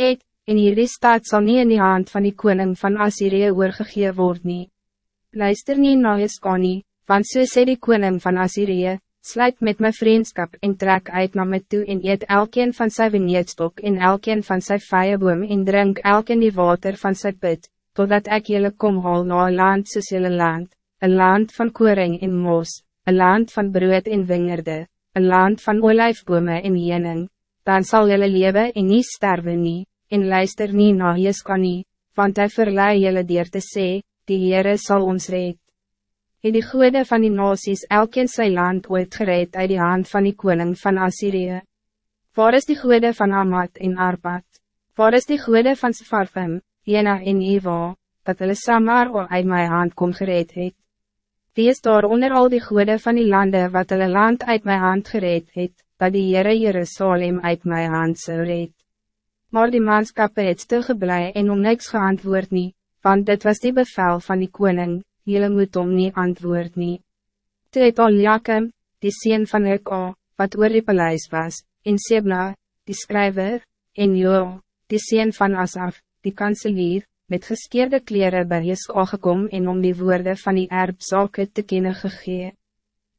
het, en hierdie stad sal nie in die hand van die koning van Assyrië oorgegee word nie. Luister nie na nie, want so sê die koning van Assyrië, sluit met mijn vriendschap en trek uit naar me toe en eet elkeen van sy veneetstok en elkeen van sy vijeboom en drink elkeen die water van sy put, totdat ek jullie kom haal na een land soos jylle land, een land van koring en mos, een land van brood en wingerde, een land van olijfbome en jening, dan zal jylle leven en nie sterven nie, en luister nie na nie, want hy verlei jylle dier te sê, die Heere sal ons red het die goede van die nasies elkeen sy land ooit gereed uit die hand van die koning van Assyrië. Waar is die goede van Amat en Arpad? Waar is die goede van Sfarfim, Jena en Iwa, dat hulle Samar al uit my hand kom gereed het? Wie is daar onder al die goede van die landen wat hulle land uit my hand gereed het, dat die Heere Jerusalem uit my hand zou red? Maar die manskappe het stilgeblij en om niks geantwoord nie, want dit was die bevel van die koning, jylle moet om nie antwoord nie. Toe het al Jakem, die sien van Eka, wat oor die paleis was, en Sebna, die schrijver, en Jo, die sien van Asaf, die kanselier, met geskeerde kleren bij Jesko gekom en om die woorden van die erbzake te kennen gegee.